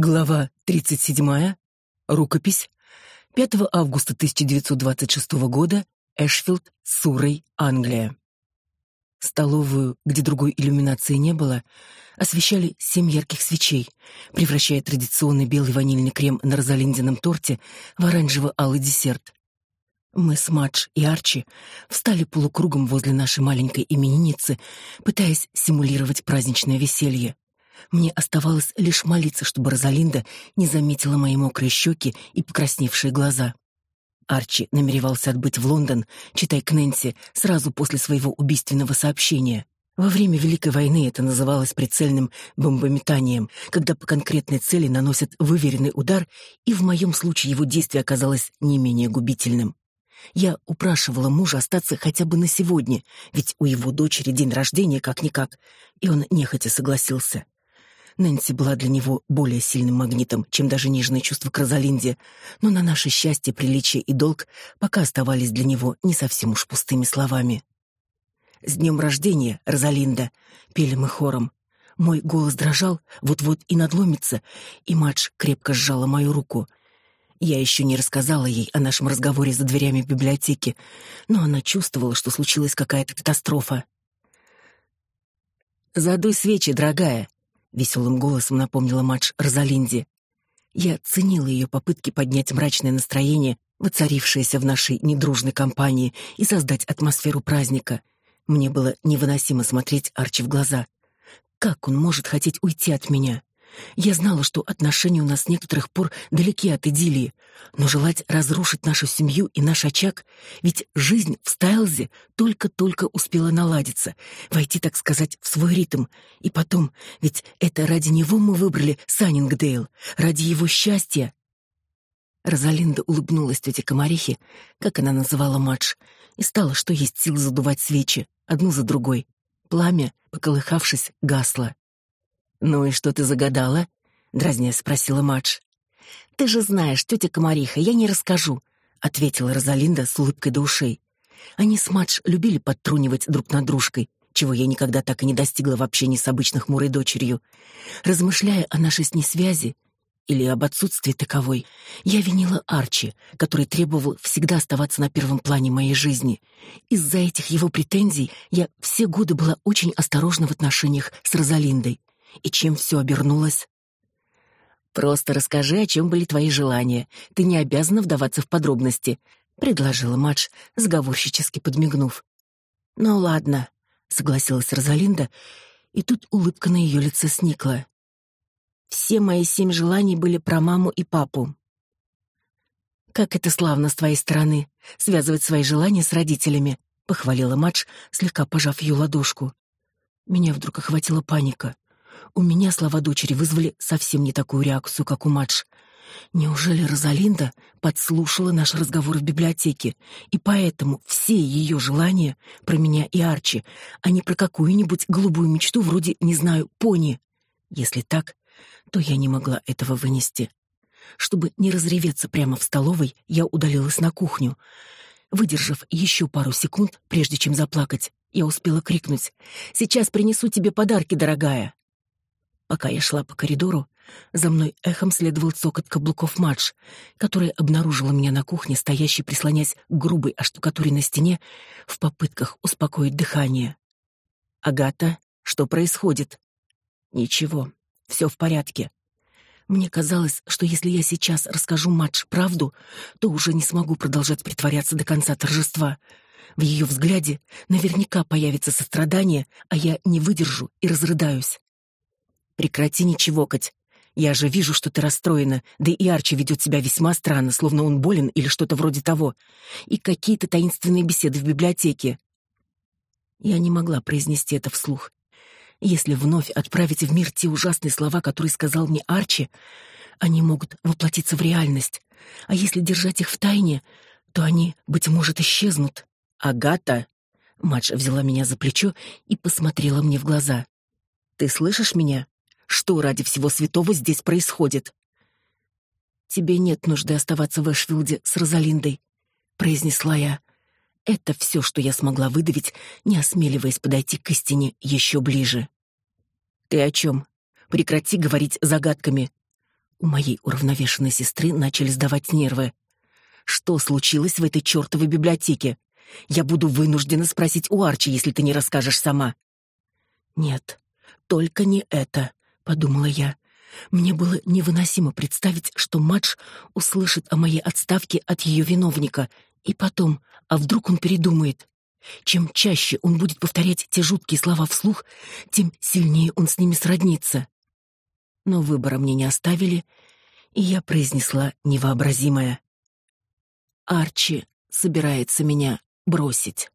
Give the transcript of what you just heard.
Глава 37. Рукопись. 5 августа 1926 года. Эшфилд, Суррей, Англия. Столовую, где другой иллюминации не было, освещали семь ярких свечей, превращая традиционный белый ванильный крем на розалиндином торте в оранжево-алый десерт. Мы с Мадж и Арчи встали полукругом возле нашей маленькой именинницы, пытаясь симулировать праздничное веселье. Мне оставалось лишь молиться, чтобы Розалинда не заметила мои мокрые щеки и покрасневшие глаза. Арчи намеревался отбыть в Лондон, читай к Нэнси, сразу после своего убийственного сообщения. Во время Великой войны это называлось прицельным бомбометанием, когда по конкретной цели наносят выверенный удар, и в моем случае его действие оказалось не менее губительным. Я упрашивала мужа остаться хотя бы на сегодня, ведь у его дочери день рождения как-никак, и он нехотя согласился. Нэнси была для него более сильным магнитом, чем даже нежные чувства к Розалинде, но на наше счастье, приличие и долг пока оставались для него не совсем уж пустыми словами. «С днем рождения, Розалинда!» — пели мы хором. Мой голос дрожал, вот-вот и надломится, и Мадж крепко сжала мою руку. Я еще не рассказала ей о нашем разговоре за дверями библиотеки, но она чувствовала, что случилась какая-то катастрофа. «Задуй свечи, дорогая!» Веселым голосом напомнила Мадж Розалинде. Я ценила ее попытки поднять мрачное настроение, воцарившееся в нашей недружной компании, и создать атмосферу праздника. Мне было невыносимо смотреть Арчи в глаза. Как он может хотеть уйти от меня? Я знала, что отношения у нас с некоторых пор далеки от идиллии, но желать разрушить нашу семью и наш очаг, ведь жизнь в Стайлзе только-только успела наладиться, войти, так сказать, в свой ритм. И потом, ведь это ради него мы выбрали Саннингдейл, ради его счастья. Розалинда улыбнулась тете Комарихе, как она называла Мадж, и стала, что есть сил задувать свечи, одну за другой. Пламя, поколыхавшись, гасло. «Ну и что ты загадала?» — дразня спросила Мадж. «Ты же знаешь, тетя Комариха, я не расскажу», — ответила Розалинда с улыбкой до ушей. Они с Мадж любили подтрунивать друг над дружкой, чего я никогда так и не достигла в общении с обычной хмурой дочерью. Размышляя о нашей с ней связи, или об отсутствии таковой, я винила Арчи, который требовал всегда оставаться на первом плане моей жизни. Из-за этих его претензий я все годы была очень осторожна в отношениях с Розалиндой. И чем все обернулось? Просто расскажи, о чем были твои желания. Ты не обязана вдаваться в подробности, предложила Мадж, сговорщически подмигнув. Ну ладно, согласилась Розалинда, и тут улыбка на ее лице сникла. Все мои семь желаний были про маму и папу. Как это славно с твоей стороны связывать свои желания с родителями, похвалила Мадж, слегка пожав ее ладошку. Меня вдруг охватила паника. У меня слова дочери вызвали совсем не такую реакцию, как у Мадж. Неужели Розалинда подслушала наш разговор в библиотеке, и поэтому все ее желания про меня и Арчи, а не про какую-нибудь голубую мечту вроде, не знаю, пони? Если так, то я не могла этого вынести. Чтобы не разреветься прямо в столовой, я удалилась на кухню. Выдержав еще пару секунд, прежде чем заплакать, я успела крикнуть «Сейчас принесу тебе подарки, дорогая!» Пока я шла по коридору, за мной эхом следовал цокот каблуков Мадж, которая обнаружила меня на кухне, стоящей прислонясь к грубой оштукатуре стене, в попытках успокоить дыхание. «Агата, что происходит?» «Ничего, все в порядке». Мне казалось, что если я сейчас расскажу Мадж правду, то уже не смогу продолжать притворяться до конца торжества. В ее взгляде наверняка появится сострадание, а я не выдержу и разрыдаюсь. Прекрати ничего кать. Я же вижу, что ты расстроена, да и Арчи ведет себя весьма странно, словно он болен или что-то вроде того. И какие-то таинственные беседы в библиотеке. Я не могла произнести это вслух. Если вновь отправить в мир те ужасные слова, которые сказал мне Арчи, они могут воплотиться в реальность. А если держать их в тайне, то они, быть может, исчезнут. Агата, Мадж взяла меня за плечо и посмотрела мне в глаза. Ты слышишь меня? Что ради всего святого здесь происходит? Тебе нет нужды оставаться в Эшфилде с Розалиндой, произнесла я. Это все, что я смогла выдавить, не осмеливаясь подойти к истине еще ближе. Ты о чем? Прекрати говорить загадками. У моей уравновешенной сестры начали сдавать нервы. Что случилось в этой чертовой библиотеке? Я буду вынуждена спросить у Арчи, если ты не расскажешь сама. Нет, только не это, подумала я. Мне было невыносимо представить, что Мадж услышит о моей отставке от ее виновника, и потом, а вдруг он передумает? Чем чаще он будет повторять те жуткие слова вслух, тем сильнее он с ними сроднится. Но выбора мне не оставили, и я произнесла невообразимое. Арчи собирается меня бросить.